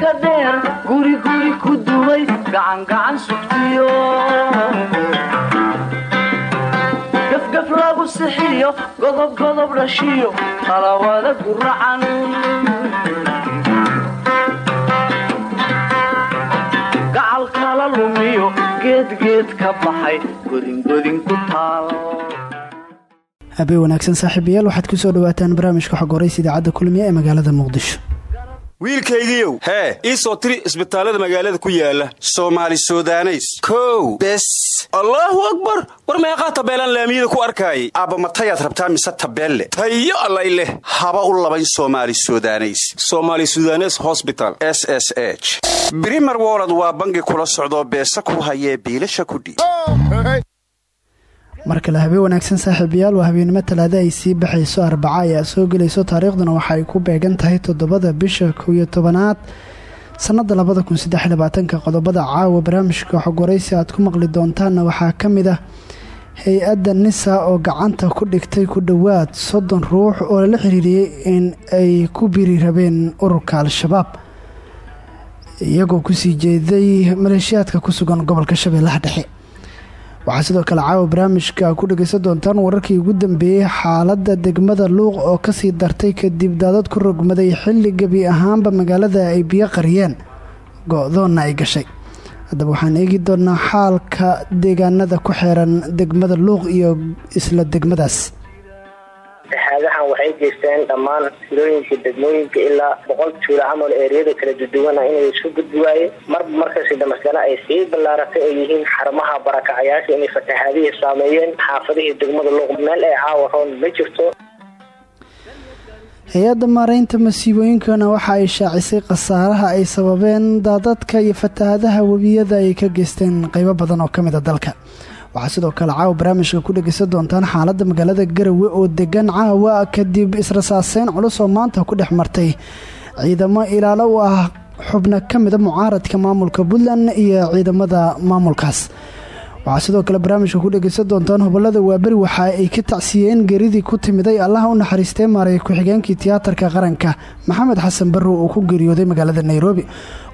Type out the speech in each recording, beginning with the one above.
ka dheer wanaagsan saaxiibayaal waxaad ku soo dhawaataan barnaamijka xog idaacadda kulmiye ee magaalada muqdisho wiilkaygiiow hee ii soo tiri isbitaallada magaalada ku yaalla soomaali sudaneys. Kow. Bes. Allaahu akbar. War meeqaa tabeelaan laamiyada ku arkaayay? Aabbamatayaad rabtaa mise tabeelle? Tayo allay leh. Haba u labayn soomaali sudaneys. Somaali sudanes hosbital s s h. Brimer wolod waa bangi kula socdoo beesa ku hayee biilasha kudhiib mar kale habeen wanaagsan saaxiibayaal waa habeenimo talaada ay sii baxayso arbaca ayaa soo gelayso taariikhduna waxa ku beegan tahay toddobada bisha kow iyo tobanaad sannada labada qodobada caawa barnaamijka xogwaraysi aad ku maqli doontaanna waxaa ka mid ah hay'adda nisa oo gacanta ku dhigtay ku dhowaad soddon ruux oo lala xiriiriyey in ay ku biri rabeen ururka al-shabaab iyagoo ku sii jeeday maleeshiyaadka ku sugan gobolka shabeellaha dhexe waxaa sidoo kale caawa barnaamijka ku dhegaysan doontaan wararkii ugu dambeeyey xaaladda degmada luuq oo ka sii dartay kadib daadad ku rogmaday xilli gebi ahaanba magaalada ay biyo qariyeen. Go-doonna ay gashay. Haddaba waxaan eegi doonaa xaalka deegaanada ku xeeran degmada luuq iyo isla degmadaas haadahan waxay geysteen dhammaan filooyinka degmooyinka ilaa boqol tuulo camal eeriyada kala duduwana inay isku gudbi waayeen marba markasi damasgana ay sii ballaaratay ay yihiin xarumaha barakacayaasha inay fatahaadihii saameeyeen xaafadihii degmada luuq meel ay caawa roon ma jirto? Hay'adda maareynta masiibooyinkana waxa ay shaacisay khasaaraha ay sababeen daadadka iyo fatahaadaha webiyada ay ka geysteen qeybo badan oo ka mid a dalka waxaa sidoo kale caawa barnaamijka ku dhegaysan doontaan xaaladda magaalada garawe oo degan caawa kadib israsaaseyn culus oo maanta ku dhex martay. Ciidamo ilaalo ah xubno ka mida mucaaradka maamulka puntland iyo ciidamada maamulkaas waxaa sidoo kale barnaamijka ku dhegaysan doontaan hobolada waaberi waxa ay ka tacsiyeen geeridii ku timiday allaha u naxariistee maaray ku-xigeenkii tiyaatarka qaranka. Maxamed xasan barrow uu ku geeriyooday magaalada nairobi.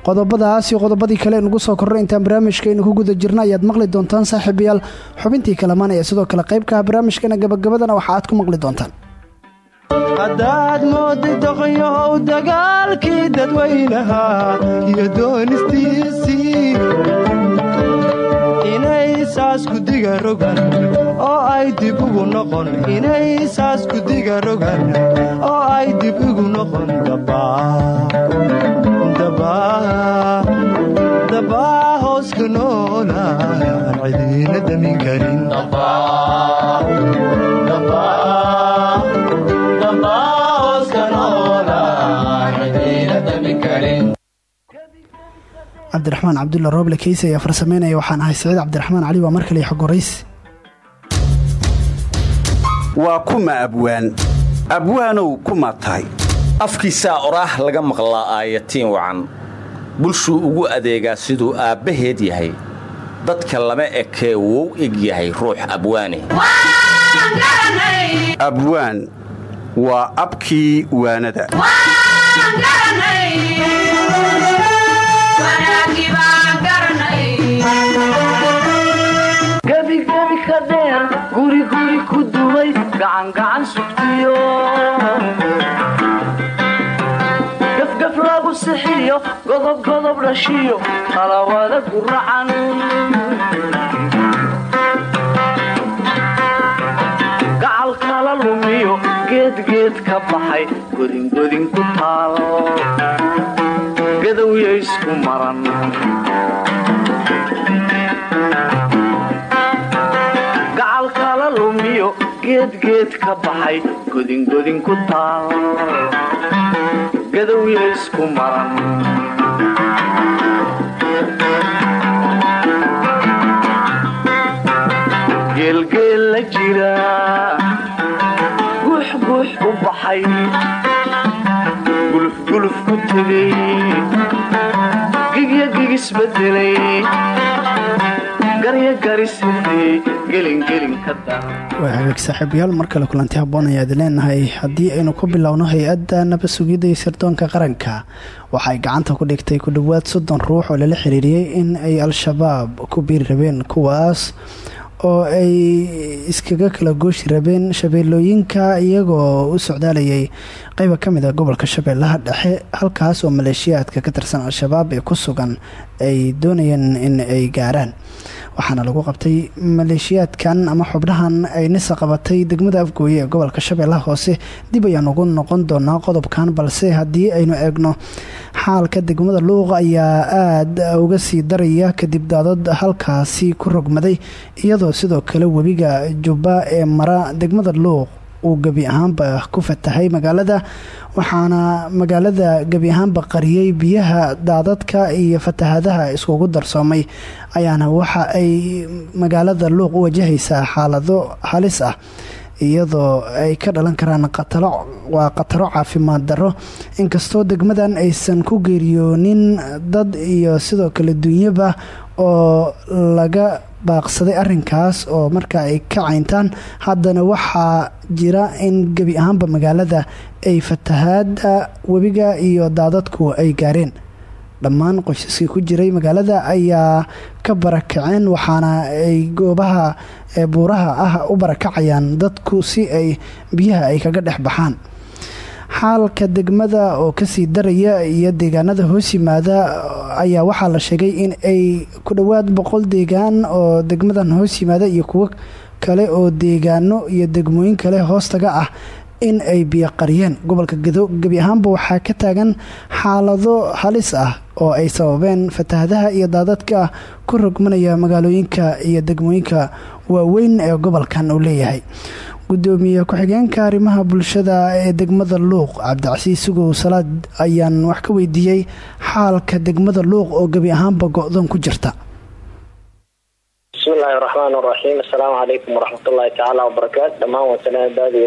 Qodobadaas iyo qodobadii kale nugu soo korro intaan barnaamijkaynu ku guda jirna ayaad maqli doontaan saaxiibayaal. Xubintii kalamaan ee sidoo kale qaybkaha barnaamijkana gabagabadana waxa aad ku maqli doontaan. Haddaad moodda doqonyahow dagaalkii dadweynahaa iyo doonistiisii saas kudiga rogan oo ay dib ugu noqon inay saas kudiga rogan oo ay dib ugu noqon dabaa hooska noolaan cidiina damin karin cabdiraxmaan cabdulla rooble keyse ayaa farsameynaya. Waxaan ahay saciid cabdiraxmaan cali waa mar kale xogoraysi waa kuma abwaan. Abwaanow kuma tahay. Afkiisaa oraah laga maqlaa aayatiin wacan. Bulshuu ugu adeegaa siduu aabbaheed yahay. Dadka lama ekee wou eg yahay ruux abwaane. Abwaan. Waa abkii waanada gacangacan sugtiyo gafgaf lagu sixiyo godobgodob dhashiyo talawada guracan gacal kala lumiyo geedgeed ka baxay godingodin ku taal. Gadowya isku maran geedgeed ka baxay godingodin ku taal gadowya isku maran geelgeel la jira. Guux guux u baxay. Gulufguluf ku tegay gigya gigisbedelay waa hagaag saaxiibayaal mar kale kulanti habboon ayaad leenahay. Haddii aynu ku bilowno hay'adda nabad sugidda iyo sirdoonka qaranka waxay gacanta ku dhigtay ku dhowaad soddon ruux oo lala xiriiriyey in ay al-shabaab ku biiri rabeen kuwaas oo ay iskaga kala gooshi rabeen shabeellooyinka iyagoo u socdaalayay qeyba ka mid a gobolka shabeellaha dhexe halkaas oo maleeshiyaadka ka tirsan al-shabaab ee ku sugan ay doonayeen in ay gaaraan. Waxaana lagu qabtay maleeshiyaadkan ama xubnahan ay nisa qabatay degmada afgooye ee gobolka shabeellaha hoose. Dib ayaan ugu noqon doonaa qodobkan balse haddii aynu eegno xaalka degmada luuq ayaa aada uga sii daraya kadib daadad halkaasi ku rogmaday iyadoo sidoo kale webiga jubba ee mara degmada luuq uu gebi ahaanba ku fatahay magaalada waxaana magaalada gebi ahaanba qariyey biyaha daadadka iyo fatahadaha iskugu darsoomay ayaana waxa ay magaalada luuq u wajahaysaa xaalado halis ah iyadoo ay ka dhalan karaan qatalo waa khataro caafimaad darro. Inkastoo degmadan aysan ku geeriyoonin dad iyo sidoo kale dunyaba oo laga baaqsaday arinkaas oo marka ay ka cayntaan haddana waxaa jira in gebi ahaanba magaalada ay fatahaada webiga iyo daadadku ay gaareen. Dhammaan qoysaskii ku jiray magaalada ayaa ka barakaceen waxaana ay goobaha buuraha ah u barakacayaan dadku si ay biyaha ay kaga dhex baxaan xaalka degmada oo ka sii daraya iyo deegaanada hoos yimaada ayaa waxaa la sheegay in ay ku dhowaad boqol deegaan oo degmadan hoos yimaada iyo kuwo kale oo deegaano iyo degmooyin kale hoostaga ah in ay biyo qariyeen. Gobolka gado gebi ahaanba waxaa ka taagan xaalado halis ah oo ay sababeen fatahadaha iyo daadadka ku rogmanaya magaalooyinka iyo degmooyinka waaweyn ee gobolkan uu leeyahay gudoomiye ku-xigeenka arrimaha bulshada ee degmada luuq cabdicasiis sugow salaad ayaan wax ka weydiiyey xaalka degmada luuq oo gebi ahaanba go-doon ku jirta. Bismillaahi raxmaan raxiim assalaamu calaykum waraxmatullaahi tacaala wabarakaatu dhammaan wasanadaadi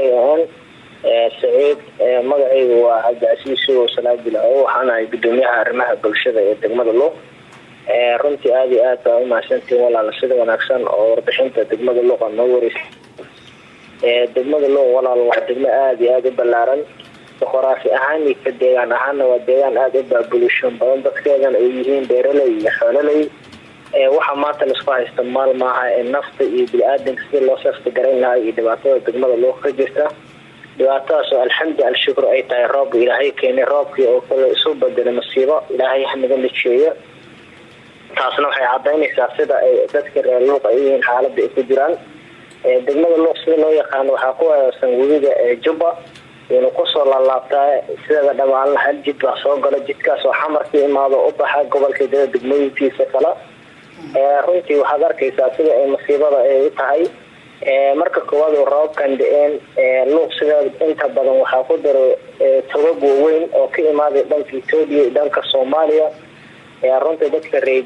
a n saciid magacaygu waa cabdicasiis sugow salaad bilco waxaan ahay gudoomiyaha arrimaha bulshada ee degmada luuq runtii aada iyo aad baa umahadsantiin walaala sida wanaagsan oo warbixinta degmada luuq aad noo wareysa degmada luuq walaal waa degmo aada iyo aada u ballaaran. Boqoraafi ahaan iyo ka deegaan ahaana waa deegaan aada u baabulishan badan. Dadkeedan ay yihiin beeraley iyo xoololey waxaa maanta la isku haysta maal maaha ee nafta iyo bini-aadanka sidii loo safta garayn lahaa iyo dhibaatada degmada luuq ka jirta. Dhibaatadaas oo alxamdu al-shukr ay tahay roob ilaahay keenay roobkii oo kale isu bedelay masiibo ilaahay hanaga nijeeyo taasna waxay cadaynaysaa sida ay dadka reer luuq ay yihiin xaalada ay ku jiraan degmada luuq sida loo yaqaano waxaa ku weerarsan webiga jubba waynu ku soo laalaabtaa sideeda dhamaalna hal jid baa soo gala jidkaas oo xamarka imaado u baxa gobolka dada degmooyinkiisa kale. Runtii waxaad arkaysaa sida ay masiibada ay u tahay. Marka koowaad oo rababkan da'een luuq sidaa inta badan waxaa ku daro togab waaweyn oo ka imaaday dhanka etoobiya iyo dhanka soomaaliya. Runtii dadka reer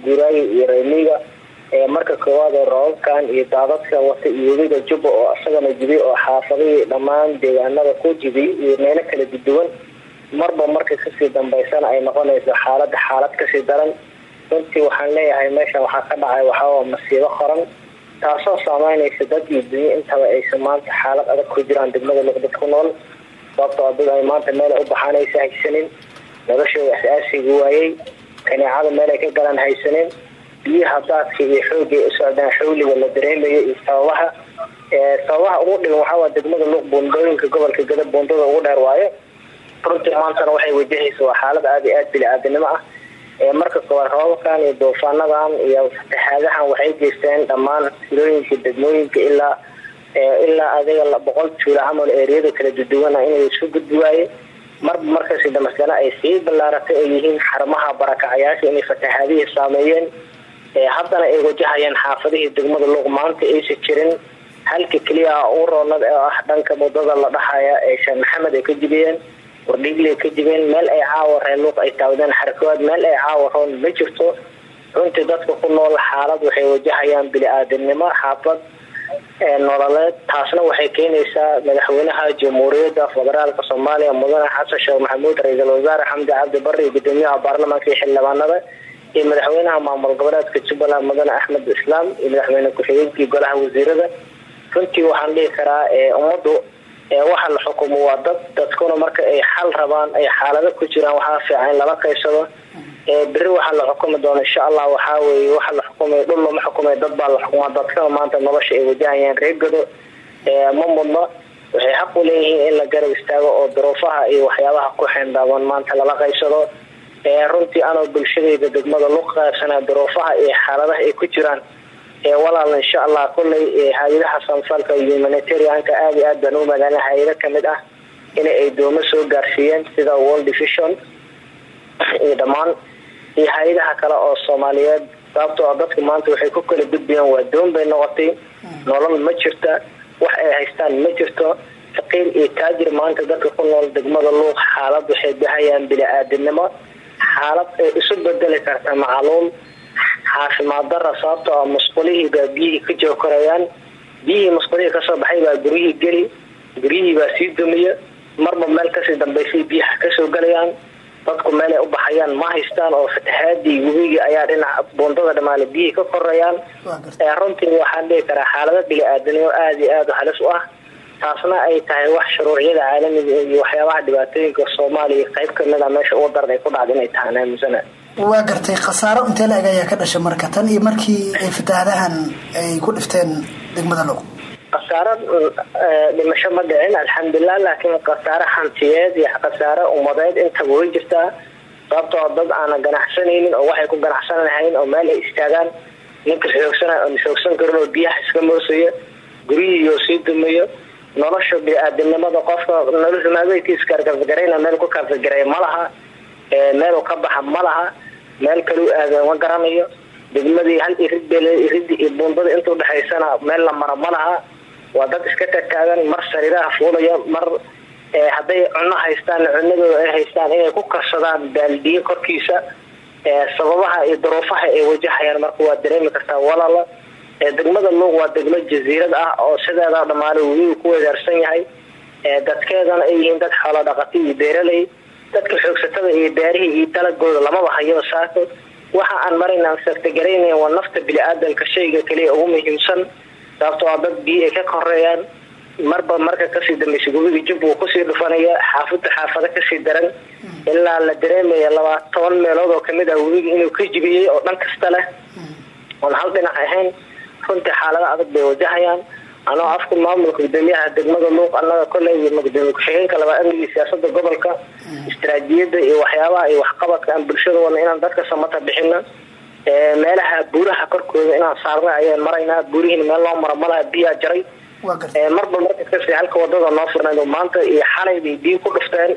iyo reemiga marka koowaad oo rababkan iyo daadadka wata iyo webiga jubba oo isagana jibiy oo xaafadihii dhammaan deegaanada ku jibiy iyo meelo kala duduwan marba marka ka sii dambeysana ay noqonayso xaalada xaalad ka sii daran. Runtii waxaan leeyahay meeshan waxaa ka dhacay waxaa masiibo qoran taasoo saameynaysa dad iyo dunyo intaba aysa maanta xaalad adag ku jiraan degmada luqdad ku nool. Sababtoo dad ay maanta meel u baxaan aysa haysanin noloshooda asaasiga waayey kaneecada meel ay ka galaan haysanin biyaha daadka iyo xoogay u socdaan xawliga la dareemayo iyo sababaha sababaha ugu dhigan waxaawaa degmada luuq buundooyinka gobolka gada buundada ugu dheer waayo. Runtii maantana waxay wajahaysa waa xaalad aada iyo aada bili-aadanimo ah marka koowaad roobabkan iyo duufaanadan iyo fataxaadahan waxay geysteen dhammaan silooyinka degmooyinka ilaa ilaa adiga boqol tuula camal eeriyada kala duduwana inay isu gudbi waaye. Marba markasi damasgana ay sii ballaaratay ay yihiin xarumaha barakacayaasha inay fataxaadihii saameeyeen haddana ay wajahayaan xaafadihii degmada luuq maanta aysa jirin. Halka keliya u roonad oo ah dhanka waddada la dhahaya ee sheekh maxamed ay ka jibiyeen wardhiigley ka jibeen meel ay caawa reer luuq ay taawadeen xarakawaad meel ay caawa roon ma jirto. Runtii dadka ku nool xaalad waxay wajahayaan bili-aadanimo xaafad nololeed taasna waxay keenaysaa madaxweynaha jamhuuriyadda federaalka soomaaliya mudane xasan sheekh maxamuud ra'iisul wasaare xamdi cabdi barre gudoomiyaha baarlamaanka iyo xildhibaanada iyo madaxweynaha maamul goboleedka jubbaland mudane axmed islaam iyo madaxweyne ku-xigeenkii golaha wasiirada. Runtii waxaan dhihi karaa ummaddu waxa la xukumo waa dad dadkuna marka ay xal rabaan ay xaalado ku jiraan waxaa fiican in lala qaybsado beri waxaa la xukumi doona insha allah waxaa weye waxa la xukumay dhul lama xukumay dad baa la xukumaa dadkana maanta nolosha ay wajahayaan reegado ma mudno. Waxay xaq u leeyihiin in la garab istaago oo duruufaha iyo waxyaabaha ku xeendaaban maanta lala qaybsado runtii anoo bulshadayda degmada lu qaybsanaa duruufaha iyo xaaladaha ay ku jiraan walaal insha allah kulley hay'adaha samfalka humanitarianka aada iyo aad baan u magaalna hay'ado ka mid ah in ay doomo soo gaarsiiyeen sida world division iyo dhammaan iyo hay'adaha kale oo soomaaliyeed. Sababtoo a dadku maanta waxay ku kala gudbayaan waa doon bay noqotay. Nolol ma jirta wax ay haystaan ma jirto. Faqiir iyo taajir maanta dadka ku nool degmada luuq xaalad waxay bahayaan bini-aadinimo xaalad ay isu bedeli karta macluum. Caafimaad dara sababtoo a musqulihii baa biyihii ka jookorayaan biyihii musqulihii ka soo baxay baa guryihii geli. Guryihii baa sii dumiya. Marba meel ka sii dambaysay biyaha ka soo gelayaan dadku meelay u baxayaan. Ma haystaan oo fatahaadii webigii ayaa dhinaca buundada dhamaale biyihii ka korayaan runtii waxaan dhihi karaa xaalado bili-aadanimo aada iyo aada halis u ah taasna ay tahay wax shuruucyada caalamiga iyo waxyaabaha dhibaatooyinka soomaaliya qayb ka mid a meesha ugu daran ay ku dhacda inay tahaan aaminsana waa gartay khasaaro intee la-eg ayaa ka dhashay marka tan iyo markii ay fatahaadahan ay ku dhifteen degmada low khasaaro dhimasho ma dhicin alxamdulilah laakiin khasaaro hantiyeed iyo khasaaro umadeed intaba way jirtaa sababtoo dad aana ganacsanaynin oo waxay ku ganacsan lahayn oo meel ay istaagaan ninka xoogsana oon xoogsan karin oo biyaha iska moosayo guryihiioo sii dumayo nolosha bini-aadamnimada qofka nolosha maabeydkiisa karkargarayna meel ku karkargaray ma laha meel ka baxa ma laha meel kaleu aada ma garanayo. Degmadii hal irid iridii iyo buundada inta udhexaysana meel la mara ma laha. Waa dad iska tagtaagan mar sariiraha fuulaya mar hadday cuno haystaan cunadooda ay haystaan inay ku karsadaan baaldiye korkiisa sababaha iyo duruufaha ay wajahayaan marka waa dareemi kartaa walaala degmada luuq waa degmo jasiirad ah oo sideeda dhamaale weligu ku wedaarsan yahay. Dadkeedana ay yihiin dad xoolo dhaqati iyo beeraley. Dadka xoogsatada iyo beerihii iyo dalagooda lamaba hayaba saako. Waxa aan marayna sartagaraynayn waa nafta bini-aadamka shayga kaliya ugu muhiimsan. Sababtoo a dad biyo ay ka koreeyaan marba marka ka sii dambaysa gubiga jub uu ku sii dhufanaya xaafada xaafado ka sii daran. Ilaa la dareemaya labaa toban meelood oo ka mid ah webiga inuu ka jibiyey oo dhan kasta leh. Oon hal dhinac ahayn runtii xaalado adag bay wajahayaan. Anoo afka maamulka gudoomiyaha degmada luuq anaga koley gudoomiye ku-xigeenka labaa amnigii siyaasada gobolka istaraatiijiyada iyo waxyaabaha iyo waxqabadka aan bulshada wadna inaan dadka samata bixina meelaha buuraha korkooda inaan saarna ayaan maraynaa. Buurihiina meel loo maro malaha biyaa jaray. Marba marka kasi halka waddada noo furnayd maanta iyo xalay bay biyo ku dhufteen.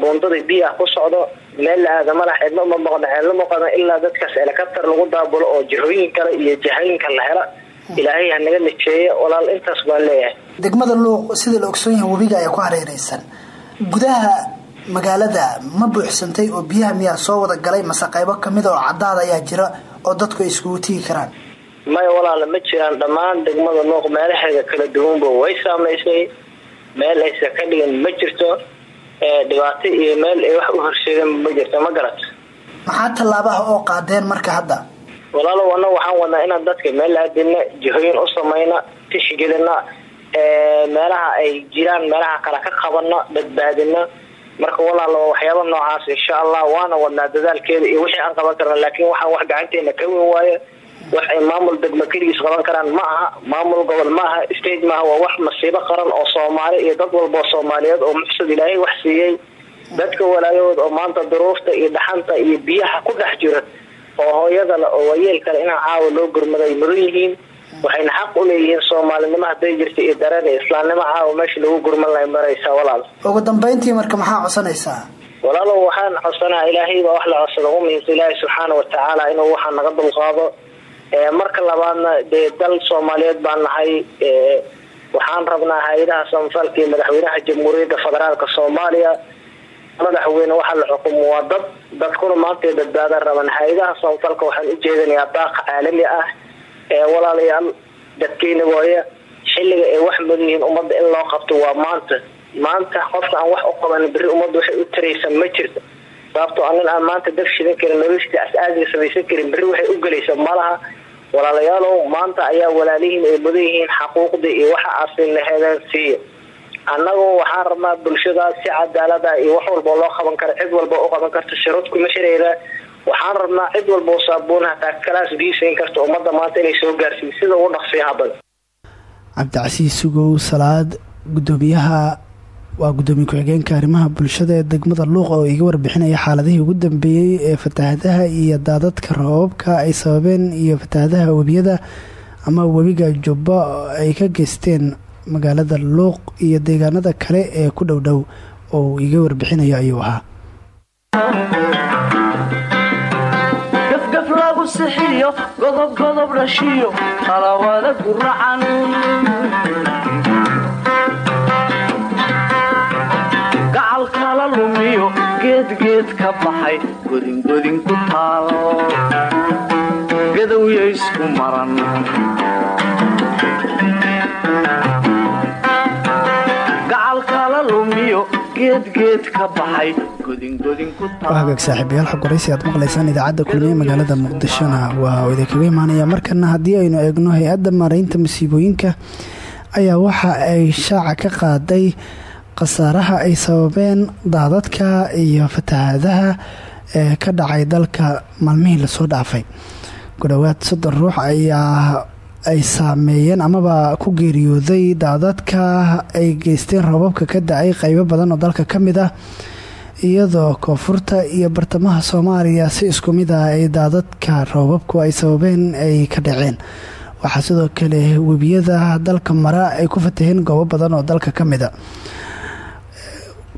Buundada biyaa ku socdo meel la aada malaha cidna uma maqno ceedla maqano ilaa dadkaas helicopter lagu daabulo oo jihooyin kale iyo jihooyinka la hela ilaahay ha naga najeeya walaal intaas baan leeyahay. Degmada luuq sida la ogsoon yahay webiga ayaa ku hareereysan gudaha magaalada ma buuxsantay oo biyaha miyaa soo wada galay mase qaybo ka mid oo cadaad ayaa jira oo dadku ay iskugu tigi karaan? Maya walaala ma jiraan dhammaan degmada luuq meelaheeda kala duwanba way saamaysay. Meel aysa ka dhigin ma jirto dhibaato iyo meel ay wax u horseedeen ma jirto ma garat maxaa tallaabaha oo qaadeen marka hadda? Walaalow annaga waxaan wadnaa inaan dadka meel aadina jihooyin u samayna tixgelina meelaha ay jiraan meelaha kale ka qabana badbaadina marka walaalo waxyaaba noocaas insha allah waana wadnaa dadaalkeeda iyo wixii aan qaban karna laakiin waxaan wax gacanteena ka weyn waayo wax ay maamul degmo keligiis qaban karaan ma aha maamul gobol ma aha state maaha waa wax masiibo qaran oo soomaali iyo dad walba oo soomaaliyeed oo muxsad ilaahay wax siiyey. Dadka walaayahood oo maanta duruufta iyo dhaxanta iyo biyaha ku dhex jira oo hooyada le oo waayeelkale inaan caawa loo gurmaday mudan yihiin? Waxayna xaq u leeyihiin soomaalinimo hadday jirta iyo dareen iyo islaamnimo caawa meesha lagu gurman lahay maraysaa walaal. Ugu dambeyntii marka maxaa codsanaysaa? Walaalow waxaan codsanaa ilaahay baa wax la codsada ugu muhiimsa ilaahay subxaana watacaala inuu waxaa naga dulqaado marka labaadna dee dal soomaaliyeed baan nahay. Waxaan rabnaa hay'adaha samafalka madaxweynaha jamhuuriyadda federaalka soomaaliya. Madaxweyne waxa la xukumo waa dad dadkuna maanta badbaadan raban hay'adaha samafalka waxaan u jeedinayaa daaqa caalami ah ee walaalayaal dadkeyna waaye. Xilliga ay wax mudan yihiin ummadda in loo qabto waa maanta. Maanta qofka aan wax u qaban beri ummadda waxay u taraysa ma jirto sababtoo anin aan maanta daf shidan karin noloshii as-aasiga samaysan karin berri waxay u gelaysa malaha walaalayaalow maanta ayaa walaalihiin ay mudan yihiin xaquuqdii iyo waxa aasin laheedeen siiya annagoo waxaan rabnaa bulshadaas si cadaalada iyo wax walba loo qaban karo cid walba u qaban karto sharod kuma shareera waxaan rabnaa cid walba oo saabuun hataa kalaas biisayn karta ummadda maanta inay soo gaarsiin sida ugu dhaqsiyaha badan cabdicasiis sugow salaad gudoomiyaha waa gudoomiye ku-xigeenka arrimaha bulshada ee degmada luuq oo iga warbixinaya xaaladihii ugu dambeeyey ee fatahaadaha iyo daadadka roobabka ay sababeen iyo fatahaadaha webiyada ama webiga jubba ay ka geysteen magaalada luuq iyo deegaanada kale ee ku dhow dhow oo iga warbixinayo ayuu ahaa. Gafgaf lagu sixiyo godob godob dhashiyo qalawada guracan geedgeed ka baxay godingodin ku taal gadowya isku maran waa saaxiibayaal xog waraysi aad maqlaysaan idaacadda kulmiye magaalada muqdishona. Waa idinkaga imaanaya markana haddii aynu eegno hay'adda maaraynta masiibooyinka ayaa waxa ay shaaca ka qaaday khasaaraha ay sababeen daadadka iyo fatahaadaha ee ka dhacay dalka maalmihii la soo dhaafay. Ku dhowaad soddon ruux ayaa ay saameeyeen amaba ku geeriyooday daadadka ay geysteen roobabka ka da'ay qeybo badan oo dalka ka mid ah iyadoo koonfurta iyo bartamaha soomaaliya si isku mid ah ay daadadka roobabku ay sababeen ay ka dhaceen. Waxaa sidoo kale webiyada dalka mara ay ku fataheen goobo badan oo dalka ka mid a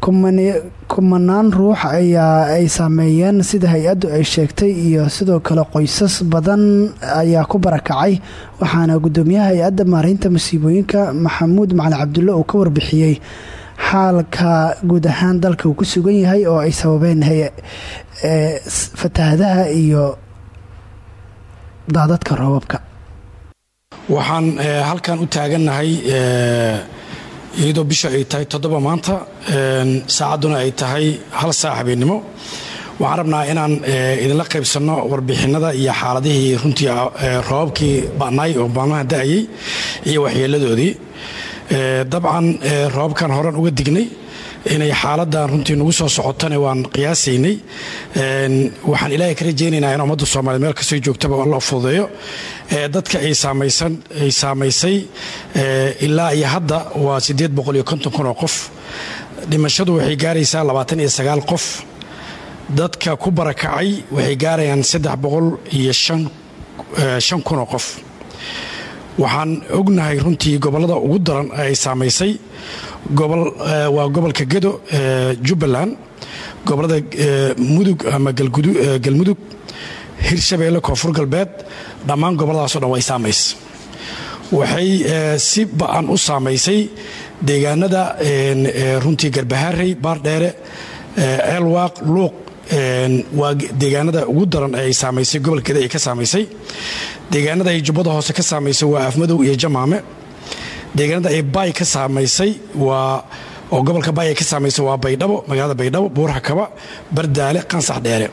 kumanaan ruux ayaa ay saameeyeen sida hay'addu ay sheegtay iyo sidoo kale qoysas badan ayaa ku barakacay waxaana gudoomiyaha hay'adda maaraynta masiibooyinka maxamuud macalin cabdulle uu ka warbixiyey xaalka guud ahaan dalka uu ku sugan yahay oo ay sababeen fatahaadaha iyo daadadka roobabka. Waxaan halkan u taagannahay iyadoo bisha ay tahay toddoba maanta saacadduna ay tahay hal saac habeennimo. Waxaan rabnaa inaan idinla qaybsanno warbixinada iyo xaaladihii runtii roobabkii ba'naay oo maalmaha da'ayay iyo waxyeeladoodii. Dabcan roobabkan horan uga dignay inay xaaladan runtii nagu soo socotana waan qiyaasaynay waxaan ilaahay ka rajaynaynaa in ummadda soomaliya meel kastoo joogtaba alla fududeeyo. Dadka ay saamaysay ilaa iyo hadda waa oo qof. Dhimashadu waxay gaaraysaa qof. Dadka ku barakacay waxay gaarayaan oo qof. Waxaan ognahay runtii gobollada ugu daran ay saamaysay waa gobolka gedo jubbaland. Gobolada mudug ama galmudug hirshabeelle koonfur galbeed dhammaan gobolladaaso dhan way saamays. Waxay si ba'an u saamaysay deegaanada runtii garbaharey baardheere ceelwaaq luuq waa deegaanada ugu daran ay saamaysay gobolkeeda ay ka saamaysay. Deegaanada ay jubbada hoose ka saamaysay waa afmadow iyo jamaame deegaanada ay baay ka saamaysay waa oo gobolka baay ay ka saamaysay waa baydhabo magaalada baydhabo buurxakaba bardaale qansax dheere.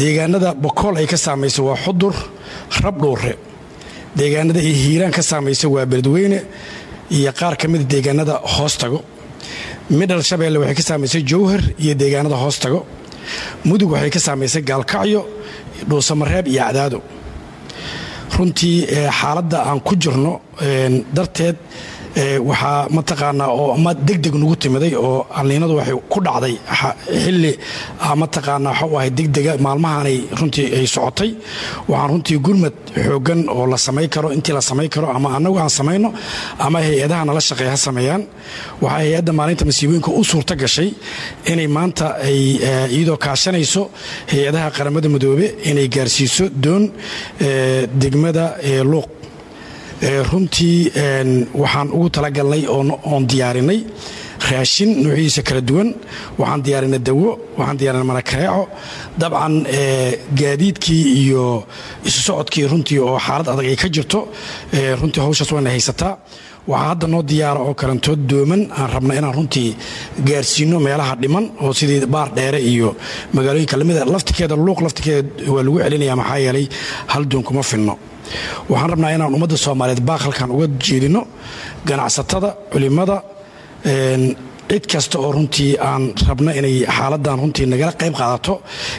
Deegaanada bokool ay ka saamaysay waa xudur rabdhuure deegaanada ay hiiraan ka saamaysay waa beledweyne iyo qaar ka mida deegaanada hoostago. Midhal shabeelle waxay ka saamaysay jowhar iyo deegaanada hoostago. Mudug waxay ka saamaysay gaalkacyo dhuusamareeb iyo cadaado runtii xaaladda aan ku jirno darteed waxaa mataqaanaa oo ama degdeg nagu timiday oo alliinadu waxay ku dhacday xilli mataqaanaa waxau ahay degdega maalmahaanay runtii ay socotay. Waxaan runtii gurmad xooggan oo la samay karo intii la samay karo ama annagu aan samayno ama hay'adaha nala shaqeey ha sameeyaan. Waxaa hay'adda maalinta masiibooyinka u suurta gashay inay maanta ay iyadoo kaashanayso hay'adaha qaramada midoobe inay gaarsiiso doon degmada luuq runtii waxaan ugu talagalnay oon diyaarinay raashin nuucyadiisa kala duwan. Waxaan diyaarinay dawo waxaan diyaarinay marakareeco dabcan gaadiidkii iyo isu socodkii runtii oo xaalad adag ay ka jirto. Runtii hawshaas wayna haysataa waxaa hadda noo diyaara oo kalantood dooman aan rabna inaan runtii gaarsiino meelaha dhiman oo sidii baar dheere iyo magaalooyinka lamida laftikeeda luuq laftikeeda waa lagu celinaya maxaa yeelay hal doon kuma filno waxaan rabnaa inaan ummadda soomaaliyeed baaq halkan uga jeedino ganacsatada culimada cid kasta oo runtii aan rabno inay xaaladan runtii nagala qayb qaadato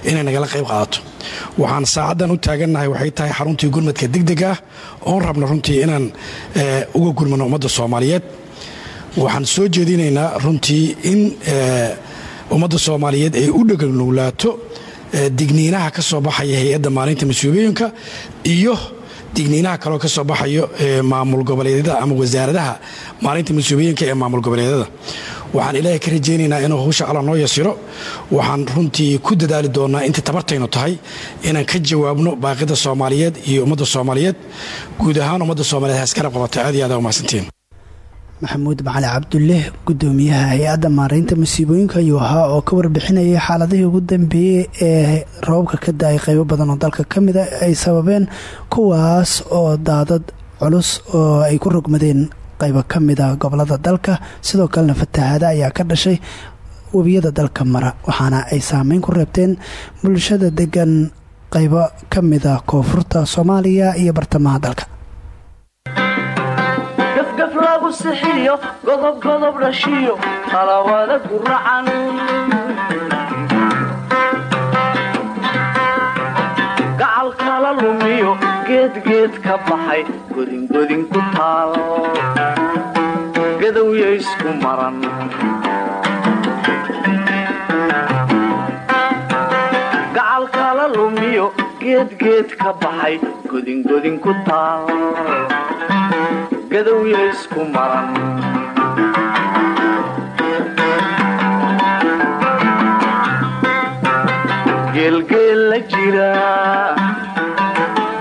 inay nagala qayb qaadato waxaan saacaddan u taagannahay waxay tahay xaruntii gurmadka degdeg ah oon rabno runtii inaan uga gurmano ummadda soomaaliyeed. Waxaan soo jeedinaynaa runtii in ummadda soomaaliyeed ay u dheganowlaato digniinaha ka soo baxaya hay'adda maalinta mas'uuliyooyinka iyo digniinaha kaloo ka soo baxayo maamul goboleedyada ama wasaaradaha maalinta mas'uuliyinka ee maamul goboleedyada. Waxaan ilaahay ka rajaynaynaa inuu hawsha alla noo yasiro waxaan runtii ku dadaali doonaa inta tabartaynu tahay inaan ka jawaabno baaqida soomaaliyeed iyo ummadda soomaaliyeed. Guud ahaan ummadda soomaliyeed ha iskarab qabato aad iyo aad umahadsantiin maxamuud macali cabdulle gudoomiyaha hay'adda maaraynta masiibooyinka ayuu ahaa oo ka warbixinayay xaaladihii ugu dambeeyey ee roobabka ka da'ay qaybo badan oo dalka. Ka mida ay sababeen kuwaas oo daadad culus oo ay ku rogmadeen qaybo ka mida gobollada dalka sidoo kalena fatahaada ayaa ka dhashay webiyada dalka mara waxaana ay saameyn ku reebteen bulshada degan qaybo ka mida koonfurta soomaaliya iyo bartamaha dalka lagu sixiyo godob godob dhashiyo talawada guracan gacal kala lumiyo geedgeed ka baxay godingodin ku taal. Gadowya isku maran. Gacal kala ka baxay godingodin ku taal gadowya isku maran geelgeel la jira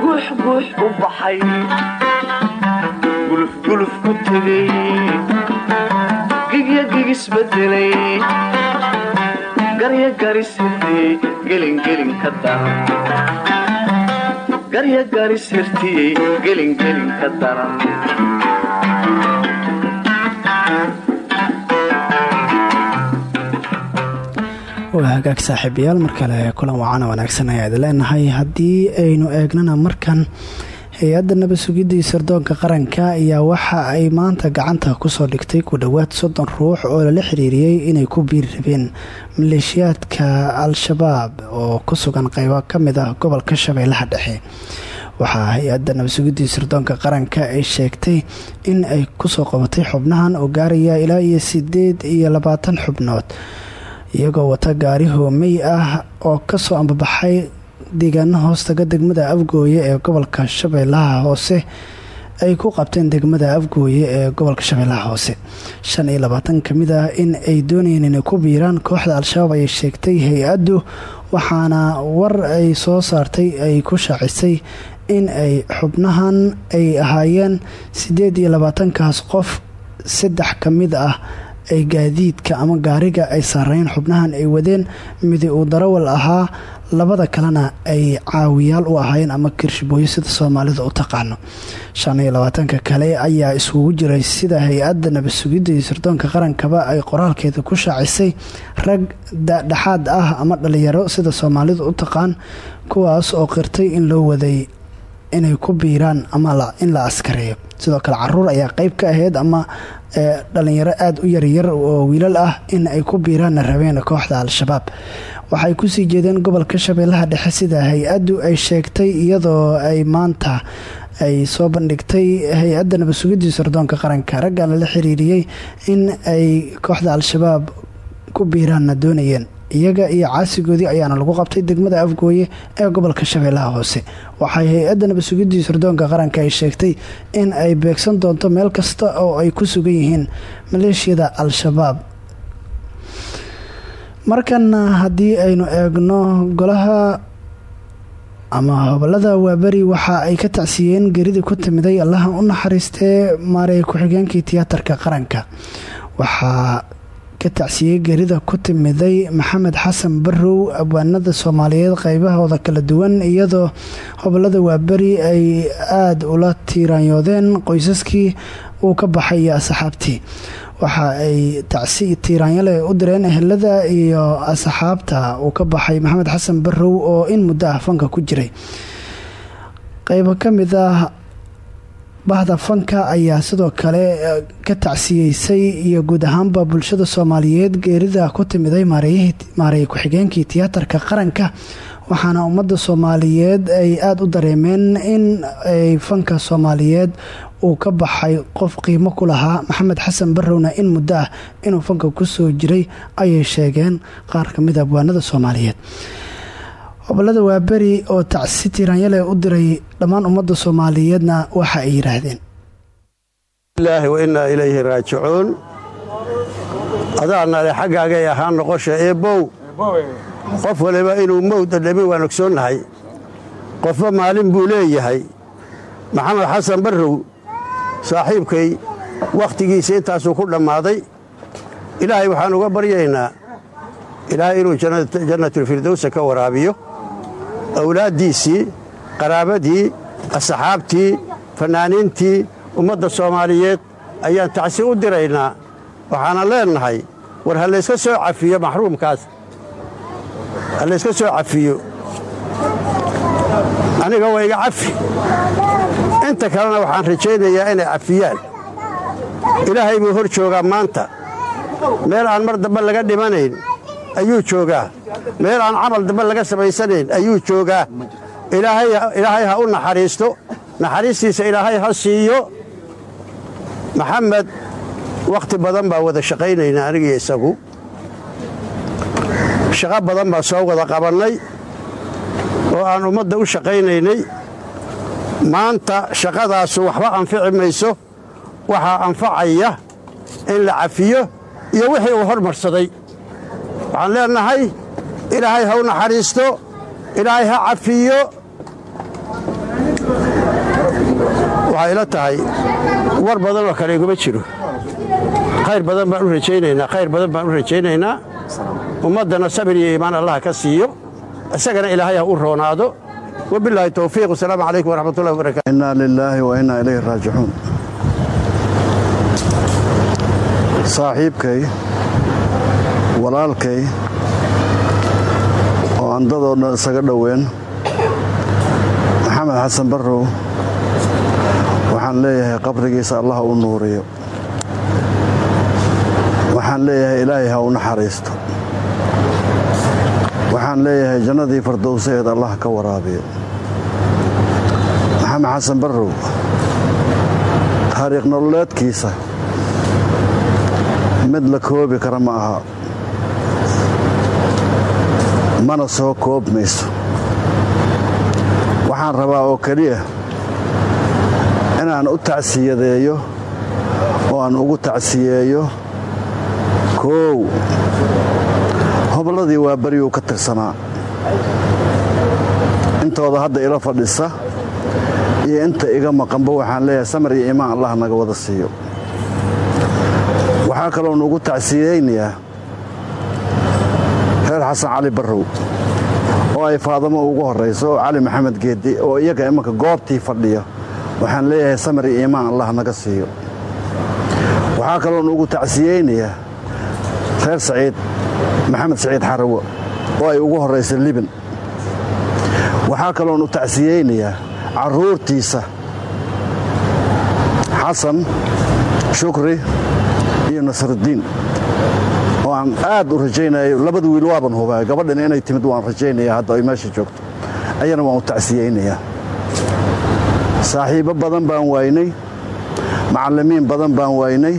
guux guux u baxay gulufguluf ku tegay gigya gigisbedelay garya garisirtiyey gelingelin ka daran waa hagaag saaxiibayaal mar kulan wacana wanaagsan ayaad leenahay. Haddii aynu eegnana markan hay'adda nabad sugidda sirdoonka qaranka ayaa waxa ay maanta gacanta ku soo dhigtay ku dhowaad soddon ruux oo lala xiriiriyey inay ku biiri rabeen maleeshiyaadka al-shabaab oo ku sugan qaybo ka mid ah gobolka shabeellaha dhexe. Waxaa hay'adda nabad sugidda iyo sirdoonka qaranka ay sheegtay in ay ku soo qabatay xubnahan oo gaaraya ilaa iyo sideed iyo labaatan xubnood iyagoo wata gaari hoomey ah oo ka soo ambabaxay deegaano hoostaga degmada afgooye ee gobolka shabeellaha hoose. Ay ku qabteen degmada afgooye ee gobolka shabeellaha hoose. Shan iyo labaatan ah in ay doonayeen inay ku biiraan kooxda al-shabaab ayay sheegtay hay'addu waxaana war ay soo saartay ay ku shaacisay in ay xubnahan ay ahaayeen. Siddeed iyo labaatankaas qof saddex ka mid ah ay gaadiidka ama gaariga ay saareen xubnahan ay wadeen midi uu darawal ahaa labada kalena ay caawiyaal u ahaayeen ama kirshibooyo sida soomaalida u taqaano. Shan iyo labaatanka kale ayaa iskugu jiray sida hay'adda nabad sugidda iyo sirdoonka qarankaba ay qoraalkeeda ku shaacisay rag dhexaad ah ama dhalinyaro sida soomaalida u taqaan kuwaas oo qirtay in loo waday inay ku biiraan ama in la askareeyo sidoo kale carruur ayaa qeyb ka ahayd ama dhalinyaro aada u yaryar oo wiilal ah in ay ku biiraanna rabeen kooxda al-shabaab. Waxay ku sii jeedeen gobolka shabeellaha dhexe sida hay'addu ay sheegtay iyadoo ay maanta ay soo bandhigtay hay'adda nabad sugidii qaranka. Raggan lala xiriiriyey in ay kooxda al-shabaab ku biiraanna doonayeen iyaga iyo caasigoodii ayaana lagu qabtay degmada afgooye ee gobolka shabeellaha hoose. Waxay hay'adda nabad sugidii sirdoonka qaranka ay sheegtay in ay beegsan doonto meel kasta oo ay ku sugan yihiin maleeshiyada al-shabaab. Markana haddii aynu eegno golaha ama hobolada waaberi waxa ay ka tacsiiyeen geridii ku timiday allaha u naxariistee maarey ku-xigeenkii tiyaatarka qaranka. Waxaa ka tacsiyey geerida ku timiday maxamed xasan barow abwaanada soomaaliyeed qaybahooda kala duwan iyadoo hobolada waaberi ay aada ula tiiraanyoodeen qoysaskii uu ka baxay iyo asxaabtii. Waxa ay tacsi tiiraanyale u direen ehelada iyo asxaabta uu ka baxay maxamed xasan barrow oo in muddo ah fanka ku jiray. Qeybo ka mid ah bahda fanka ayaa sidoo kale ka tacsiyeysay iyo guud ahaanba bulshada soomaaliyeed. Geerida ku timiday maareeye ku-xigeenkii tiyaatarka qaranka waxaana ummadda soomaaliyeed ay aada u dareemeen in ay fanka soomaaliyeed uu ka baxay qof qiimo ku lahaa maxamed xasan barrowna in muddo ah inuu fanka ku soo jiray ayay sheegeen. Qaar ka mid a abwaanada soomaaliyeed gobollada waaberi oo tacsi tiiraanyale u diray dhammaan ummadda soomaaliyeedna waxa ay yidhaahdeen ilaahi wa innaa ilayhi raajicuun. Adaanale xaggaagay ahaan noqosha eebbow qof waliba inuu mowda dhamin waan ogsoonnahay. Qofba maalin buu leeyahay. Maxamed xasan barrow saaxiibkay wakhtigiisa intaasuu ku dhammaaday. Ilaahay waxaan uga baryaynaa ilaahay inuu jannatulfirdowsa ka waraabiyo awlaaddiisii qaraabadii asxaabtii fannaaniintii ummadda soomaaliyeed ayaan tacsi u diraynaa. Waxaana leennahay war ha layska soo cafiyo maxruumkaas. Ha layska soo cafiyo. Aniga waa iga cafi. Inta kalena waxaan rajaynayaa inay cafiyaan. Ilaahay buu hor joogaa maanta. Meel aan mar dambe laga dhimanayn ayuu joogaa. Meel aan camal dambe laga samaysanayn ayuu joogaa. Ilaahay ha u naxariisto. Naxariistiisa ilaahay ha siiyo. Maxamed wakhti badan baa wada shaqaynaynaa anigiyo isagu. Shaqo badan baa soo wada qabannay oo aan ummadda u shaqaynaynay. Maanta shaqadaasu waxba anfici mayso. Waxaa anfacaya in la cafiyo iyo wixii uu hormarsaday waxaan leennahay ilaahay ha u naxariisto ilaahay ha cafiyo. Waxay ila tahay war badan oo kale iguma jiro. Khayr badan baan u rajaynaynaa khayr badan baan u rajaynaynaa. Ummaddana sabir iyo iimaan allah ka siiyo. Isagana ilaahay ha u roonaado. Wabilaahi towfiiq wasalaamu calaykum waraxmatullahi wabarakatu innaa lilaahi wa innaa ilayhi raajicuun. Saaxiibkay walaalkay oo aan dadoo dhan isaga dhoween maxamed xasan barrow waxaan leeyahay qabrigiisa allah u nuuriyo. Waxaan leeyahay ilaahay ha u naxariisto. Waxaan leeyahay jannadii fardowsaheed allah ka waraabiyo. Maxamed xasan barrow taariikh nololeedkiisa mid la koobi kara ma aha mana soo koobmayso. Waxaan rabaa oo keliya inaan u tacsiyadeeyo oo aan ugu tacsiyeeyo koow hobladii waa beryuu ka tirsanaa. Intooda hadda ila fadhisa iyo inta iga maqanba waxaan leeyahay samar iyo imaan allah naga wada siiyo. Waxaa kaloo nuugu tacsiyeynayaa xasan cali barrow. Oo ay faadamo ugu horrayso oo cali maxamed geeddi oo iyaga imanka goobtii fadhiya waxaan leeyahay samar iyo imaan allah naga siiyo. Waxaa kaloo nuugu tacsiyeynayaa reer saciid maxamed saciid xarawo oo ay ugu horraysa libin. Waxaa kaloon u tacsiyeynayaa carruurtiisa xasan shukri iyo nasrudiin oo aan aad u rajaynayo labada wiil waaban hubaa gabadhan inay timid waan rajaynaya hadda ay meesha joogto. Ayana waan u tacsiyeynayaa saaxiibbo badan baan waynay macallimiin badan baan waynay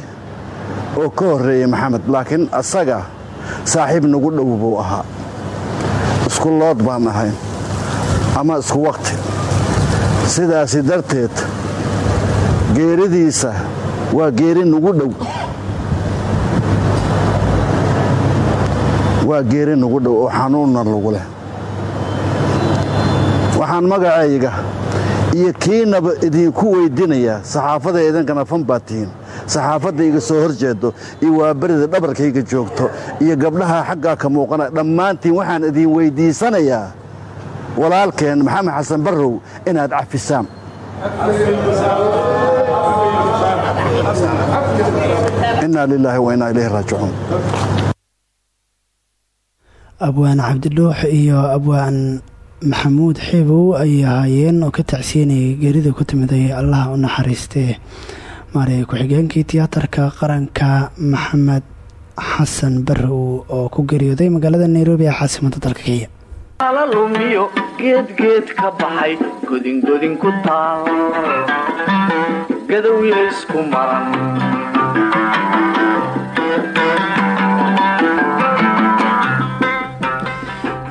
oo ka horreeyey maxamed laakiin asaga saaxiib nagu dhow buu ahaa. Isku lood baan ahayn ama isku wakhti sidaasi darteed geeridiisa waa geeri nagu dhow waa geeri nagu dhow oo xanuunna lagu leh. Waxaan magacayga iyo kiinaba idinku weydinayaa saxaafada idinkana fan baad tihiin saxaafadda iga soo hor jeedo iyo waaberida dhabarkayga joogto iyo gabdhaha xaggaa ka muuqana dhammaantiin waxaan idin weyddiisanayaa walaalkeen maxamed xasan barrow inaad cafisaan. Innaa lilaahi wa ilayhi raajicuun abwaan cabdidhuux iyo abwaan maxamuud xiibow ayay ahaayeen oo ka tacsiinayay geerida ku timiday allaha u naxariistee maarey ku-xigeenkii tiyaatarka qaranka maxamed xasan barrow oo ku geeriyooday magaalada nairobi ee caasimadda dalka kenya. Lumiyo geedgeed ka baxay godingodin ku taal. Gadowya isku maran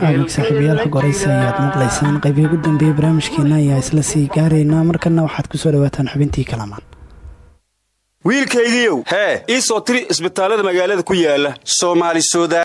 aag saaxiibayaal xog horeysa ayaad maqlaysaan qaybii ugu dambeeyey barnaamijkeena ayaa isla sii gaaraynaa markana waxaad ku soo dhawaataan xubintii kalamaan. Wiilkaygiiow hee ii soo tiri isbitaallada magaalada ku yaalla soomaali suudaan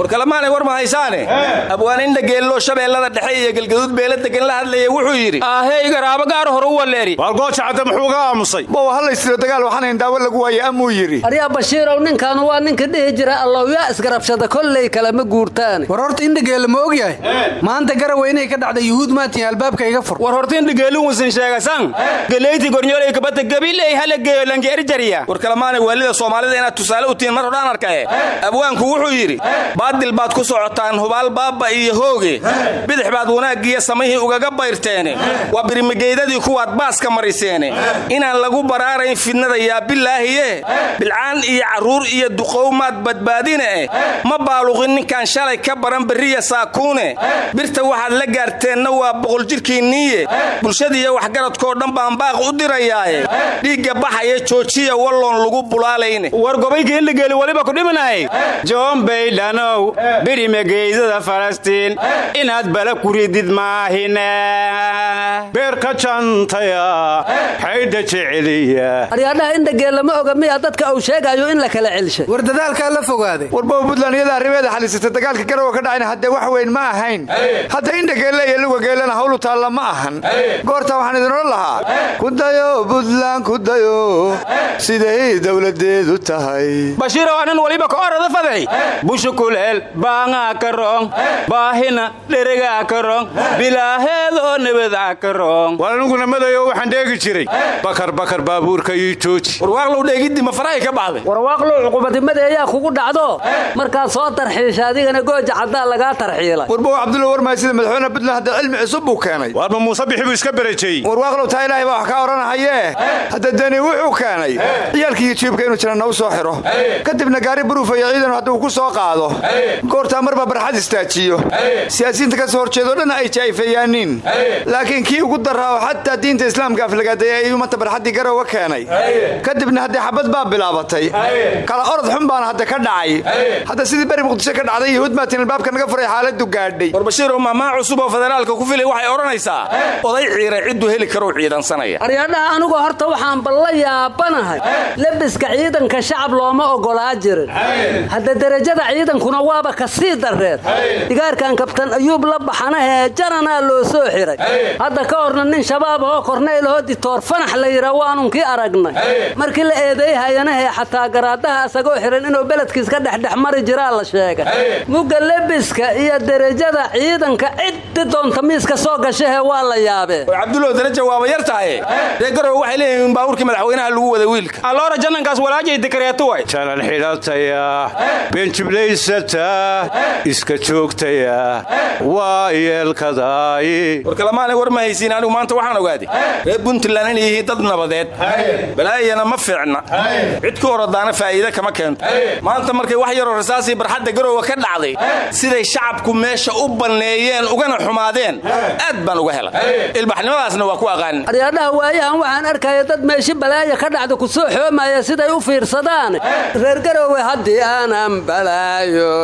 warkalamaanay war ma haysaane abwaaninda geelloo shabeellada dhexe iyo galgaduud beela degan la hadlaya wuxuu yidhi aahey garaabo gaar hore u waleeri. Waar gooja cadda muxuu ga aamusay? Bow hallaysiro dagaal waxaanayn daawo lagu waaye amuu yidhi. Aryaa bashiirow ninkaanu waa ninka dhihi jira allowyaa isgarabshada kolley kalema guurtaane war horta indhageelle ma og yahay maanta garawe inay ka dhacda yuhuud maatihin albaabka iga fur. War horta indhageellu wusin sheegasan galeyti gornyoolay kabata gabiley halageeyo langeerjariya warkalamaanay waalida soomaalida inaad tusaale u tihiin mar hodhaan arkae abwaanku wuxuu yidhi baadil baad ku socotaan hubaal baabba iyo hooge. Bidix baad wanaaggiiyo samihii ugaga bayrteene. Waa birmigeydadii kuwaad baaska mariseene. Inaan lagu baraarayn fidnada yaa bilaahiye bilcaan iyo carruur iyo duqowmaad badbaadine. Eh ma baaluqin ninkaan shalay ka baran berriya saakuune. Birta waxaad la gaarteenna waa boqoljirhkiinniiye bulshadiiyo waxgaradkoo dhan baan baaq u dirayaaye. Dhiigga baxaya joojiya walloon lagu bulaalayne war gobayka indhageeli waliba ku dhiminahay joon baydhanow birimageydada falastiin inaad bala ku ridid maahine beerka jantaya xaydha jeceliya aryaadhaha indhageella ma oga miyaa dadka uu sheegayo in la kala celshay war dadaalkaa la fogaaday warbow buntland iyada arrimeeda xalisata dagaalka garowa ka dhacayna haddee wax weyn ma ahayn. Hadda indhageelle iyo lugageellana hawlu taalla ma ahan. Goortaa waxaan idin odhan lahaa kudayo buntland kudayo siday dowladeedu tahay. Bashiirow anan waliba ka orada faday bushukuleel baangaa ka roong baahina dheregaa ka roong bilaaheedoo nabadaa ka roong war aniguna madayo waxaan dheegi jiray bakar bakar baabuurka ii jooji warwaaqlow dheegiddi ma farahay ka baxday warwaaqlow cuqubadimadeeyaa kugu dhacdo markaad soo tarxiisha adigana gooja caddaa lagaa tarxiilay warbow cabdulla warmaay sida madaxweyne buntland hadda cilmi cusub buu keenay waarma muuse bixi buu iska berajey warwaaqlow taa ilaahay baa wax kaa odhanahayee hadda deni wuxuu keenay ciyaalkii iyo jiibka inuu jira nagu soo xiro kadibna gaari buruufa iyo ciidanu hadduu ku soo qaado goortaa marba barxad istaajiyo. Siyaasiyiinta ka soo horjeedoo dhan ay jaayfeeyaaniin laakiin kii ugu daraa oo xataa diinta islaamka aflagaadeeya ayuu manta barxaddii garowa keenay. Kadibna haddee xabad baa bilaabatay. Kala orod xun baana hadda ka dhacay. Hadda sidii beri muqdisho ka dhacday yahuud maatiin albaabka naga furay xaaladdu gaadhay war bashiirow mahmaa cusub oo federaalka ku filay waxay odhanaysaa oday ciiray cidduu heli karou ciidansanaya. Aryaadhaha anigu horta waxaan balla yaabanahay lebiska ciidanka shacab looma oggolaa jirin. Hadda derajada ciidankuna waaba ka sii dareer digaarkan kabtan ayuub la baxanahee jaranaa loo soo xiray. Hadda ka horna nin shabaab oo kornaylahoo ditoor fanax la yidhaa waanunkii aragnay. Markii la eedeeyhayanahee xataa garaadaha isagoo xiran inuu beledkiis ka dhexdhex mari jiraa la sheegay. Mugga lebiska iyo derajada ciidanka ciddi doonta miiska soo gashahee waa la yaabee. Cabdulow daraja waaba yar tahay. Reer garowe waxay leeyihiin baabuurkii madaxweynaha lagu wada wiilka. Alloora jannankaas walaajay dikareetu way jalan xidhataya beenjiblaysata iska joogtaya waa yeelkadaay warkalamaanay war ma haysiin anigu maanta waxaan ogaaday reer puntland inay yihiin dad nabadeed. Balaayana ma fiicna. Cid ku orodaana faa'iide kama keento. Maanta markay wax yaroo rasaasii barxadda garowe ka dhacday siday shacabku meesha u banneeyeen ugana xumaadeen aad baan uga helay. Ilbaxnimadaasna waa ku aqaanin aryaadhaha waayahan waxaan arkaya dad meeshi balaaya ka dhacda ku soo xoomaya siday u fiirsadaan. Reer garowe haddii aanan balaayo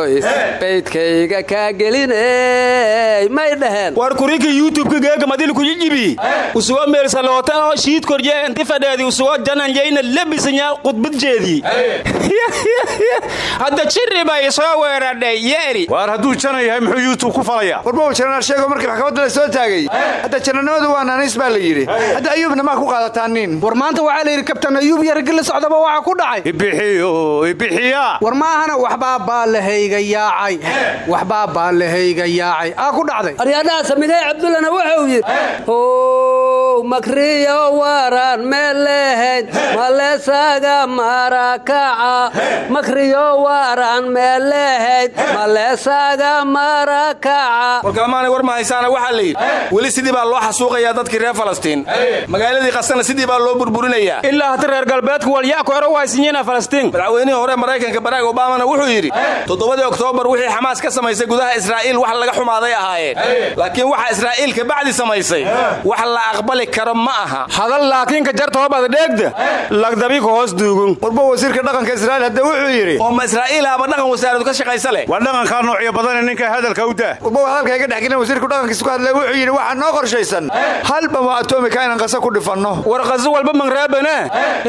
maydkayga kaa geliney may dhaheen. War kurika youtubeka geega madil kujijibi usugo meelsalootan oo shiid korje inti fadheedi usugo jananjayna lebisanya khudbad jeedii hadda jiri bay soo weeradhay yeeri. Waar hadduu jana yahay muxuu yuutub ku falayaa warbow jananaal sheego markii maxkamadda la soo taagay. Hadda janannimadu waa naaniis baa la yidhi. Hadda ayuubna maa ku qaadataan nin. War maanta waxaa la yidhi kabtan ayuub iyo raggi la socdaba waxaa ku dhacay. Ibixiyo ibixiya war maahana waxbaa baalahayga yaacay. Waxbaa baalahayga yaacay. Aa ku dhacday. Aryaadhaha samigay cabdullana wuxuu yidhi how makriyo waran meelehayd maleesaga marakaca. Makriyo waran meelehayd maleesaga marakaca. Warkalamaanay war ma haysaana waxaa la yidhi weli sidii baa loo xasuuqayaa dadkii reer falastiin. Magaaladii qasana sidii baa loo burburinayaa. Ilaa hata reer galbeedku walyaaka hore waysinyena falastiin. Madaxweynihii hore maraykanka barack obamana wuxuu yidhi toddobadii oktoobar wixii xamaas ka samaysay gudaha israa'iil wax laga xumaaday ahaayeen laakiin waxa israa'iil ka bacdi samaysay wax la aqbali karo ma aha. Hadal laakiinka jartoobada dheegda lagdabi ka hoos duugun warbo wasiirka dhaqanka israa'iil hadda wuxuu yidhi oo ma israa'iil aba dhaqan wasaaradu ka shaqaysa leh. Waa dhaqankaa noocyo badane ninka hadalka u daa. Warbo hadalka iga dhexgelin wasiirku dhaqankiisa ku hadlay wuxuu yidhi waxaa noo qorshaysan. Hal bama atomika inaan qasa ku dhifanno. War qaso walba mangraabana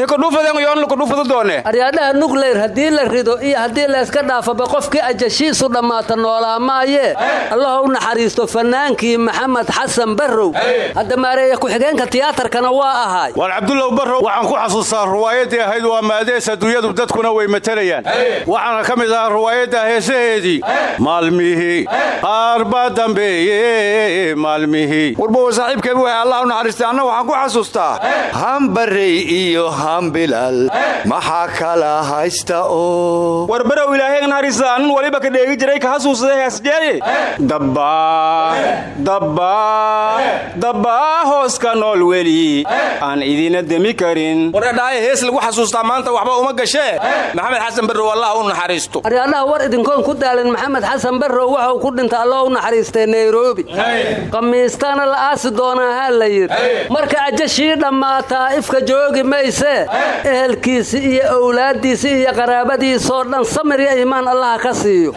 ikudhufaden yoon lakudhufadu doone. Aryaadhaha nukleyr haddii la rido iyo haddii layska dhaafaba qofkii ajashiisu dhammaata noolaa maayee allaha u naxariisto fannaankii maxamed xasan barrow. Hadda maareeya ku-xigeenka tiyaatarkana waa ahaay waar cabdullow barrow waxaan ku xasuustaa ruwaayaddii ahayd waa maadees adduunyadu dadkuna way matalayaan waxaana ka mid ahaa ruwaayadda heesaheedii maalmihii qaarba dambeeye maalmihii warbowa saaxiibkeen wahay allah u naxariistay anna waxaan ku xasuustaa. Hambarey iyo hambilal maxaa kala haysta oo? War barow ilaahay naxariista anin waliba ka dheegi jiray ka hasuusada heesjeeye dabbaa dabbaa dabbaa hooska nool weli. Aan idina demi karin wareedhaaye hees lagu xasuustaa maanta waxba uma gashee maxamed xasan barrow allah u naxariisto aryaadhaha war idinkoon ku daalin maxamed xasan barrow waxuu ku dhintay allah u naxariistay nairobi. Khamiistana la aasi doonaa haa la yidhi marka ajashii dhammaataa ifka joogi maysee ehelkiisi iyo owlaaddiisi iyo qaraabadiisoo dhan samir iyo iimaan allaha ka siiyo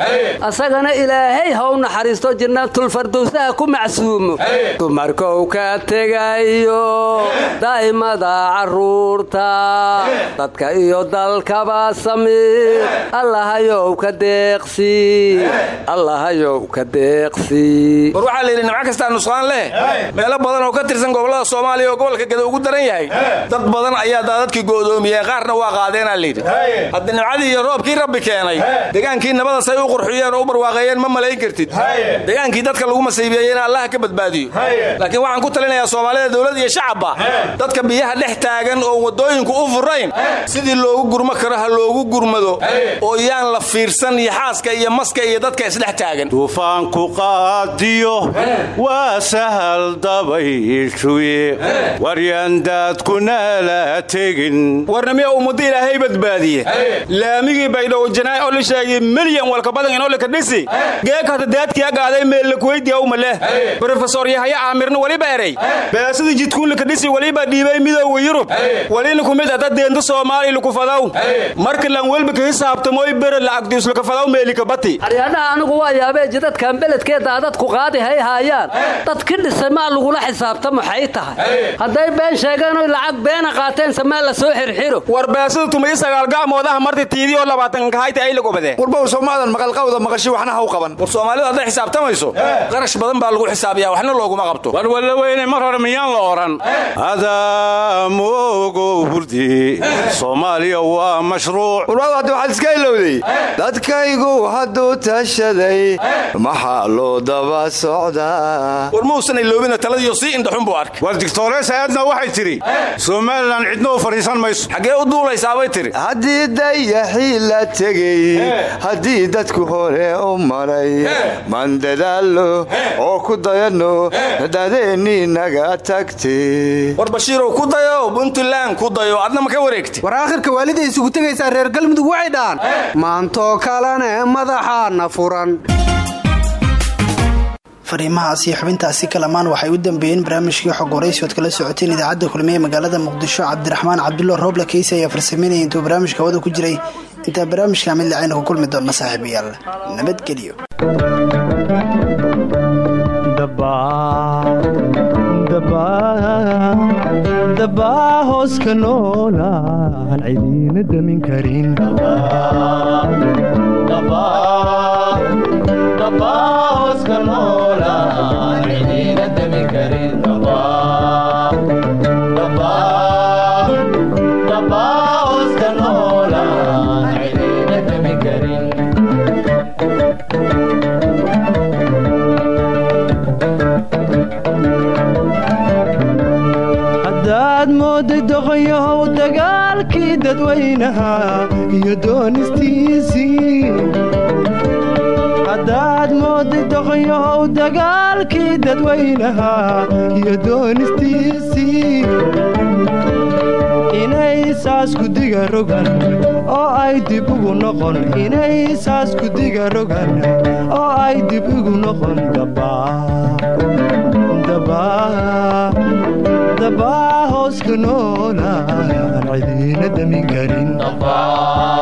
asagana ilaahay ha u naxariisto jannaatulfardowsaha ku macsuumo. Dumarkou ka tegayo daa'imada carruurta. Dadka iyo dalkaba samir. Allahayow ka deeqsi. Allahayow ka deeqsi. War waxaa la yidhi nimco kastaa nusqaan leh. Meelo badan oo ka tirsan gobollada soomaaliya oo gobolka gada ugu daran yahay. Dad badan ayaa daadadkii go'doomiyeen qaarna waa qaadeenaa layidhi hadda nimcadii iyo roobkii rabbi keenay degaankii nabadas ay u qurxiyeen oo u barwaaqeeyeen ma malayn kartid. Degaankii dadka lagu masiibiyeeyena allaha ka badbaadiyo. Laakiin waxaan ku talinayaa soomaalida dowlad iyo shacabba. Dadka biyaha dhex taagan oo waddooyinku u furayn sidii loogu gurmo karo ha loogu gurmado oo yaan la fiirsan iyo xaaska iyo maska iyo dadka isdhex taagan. Duufaanku qaadiyo waa sahal dabayshuye waryaandaadkuna la tegin. Warnamiya ummado ilaahay badbaadiye. Laamigii baydhow janaay oo la sheegay milyan walka badan inolika dhisi geekata daadkiya gaaday meellakuweydiya umaleh brofesor yahya aamirna waliba erey beesada jidkuunlika dhisi waliba dhiibay midoowa yurub walina kumid ada deenta soomaaliya lukufadaw marka lan welba ka hisaabtamoy bere lacagdiislukafadaw meelika bati. Aryaadhaha anigu waa yaabee jidadkan beledkee daadadku qaadi hay haayaan dadki dhisay maa lagula xisaabtamo xay tahay hadday been sheegeen oy lacag beena qaateense maa la soo xirxiro war beesada tumay sagaalgacmoodaha marti tiidii oo labaatankahayti ay lagobadee soomaadan maqalqawda maqashi waxna ha u qaban. War soomaalidu hadday xisaabtamayso qarash badan baa lagu xisaabiyaa waxna looguma qabto. War walla weyne mar hore miyaan la odhan adaamogow hurdi soomaaliya waa mashruuc. Warwaadu hadda waxaad iska ilowday. Dadkaygu hadduu tashaday maxaa loo daba socdaa? War muusan iloobina taladiyo sii indhaxun buu arkay. War digtores aadna waxay tidhi somalilan cidna u fadhiisan mayso. Xaggee u duulaysaabay tidhi haddii dayaxii la tegey haddii dadku hore u maray. Maan dadaallo oo ku dayanno dadeennii naga tagtay war bashiirow ku dayo puntland ku dayo adna ma ka wareegti war aakhirka waaliday isugu tegaysaa reer galmudug waxay dhahaan maantoo kalene madaxaana furan. Fariimahaas iyo xubintaasi kalamaan waxay u dambeeyeen barnaamijkii xog waraysi ood kala socoteen idaacadda kulmiye magaalada muqdisho cabdiraxmaan cabdulla rooble keysi ayaa farsameynaya intuu barnaamijka hawada ku jiray intaa barnaamijka mid lacayna ku kulmi doonna saaxiibayaal. Nabadgelyo dabaa hooska noolaan cidiina damin karin. Haddaad dadweynaha iyo doonistiisii haddaad mooday doqoyahow dagaalkii dadweynaha iyo doonistiisii inay saasku diga rogan oo ay dib ugu noqon inay saasku diga rogan oo ay dib ugu noqon dabaa hooska noolaan cidiina damin dabaa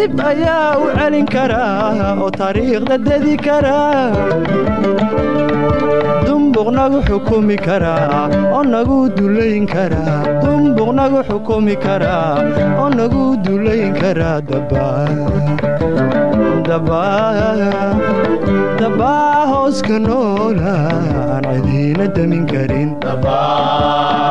dib ayaa u celin karaa oo taariikhda dedi karaa dumbuq nagu xukumi karaa oo nagu dulayn karaa dumbuq nagu xukumi karaa oo nagu dulayn karaa dabaa hooska noolaan cidiina damin karin. Dabaa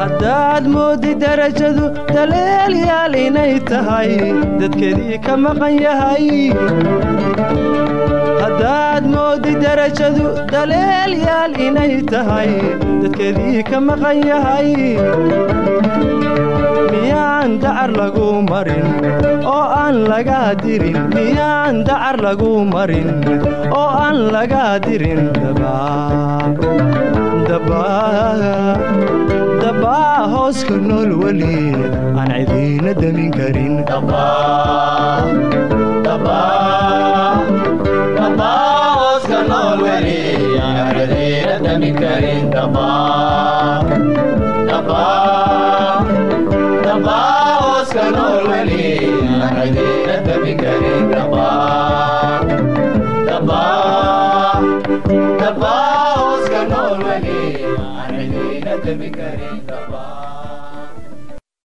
haddaad moodi darajadu daleelyaal inay tahay dadkeedii ka maqan yahay darajadu daleelyaal inay tahay dadkeedii ka maqan yahay. Miyaan dacar lagu marin oo aan laga dirin. Miyaan dacar lagu marin oo aan laga dirin. Dabaa hooska nool weli. Aan cidiina damin karin Dabaa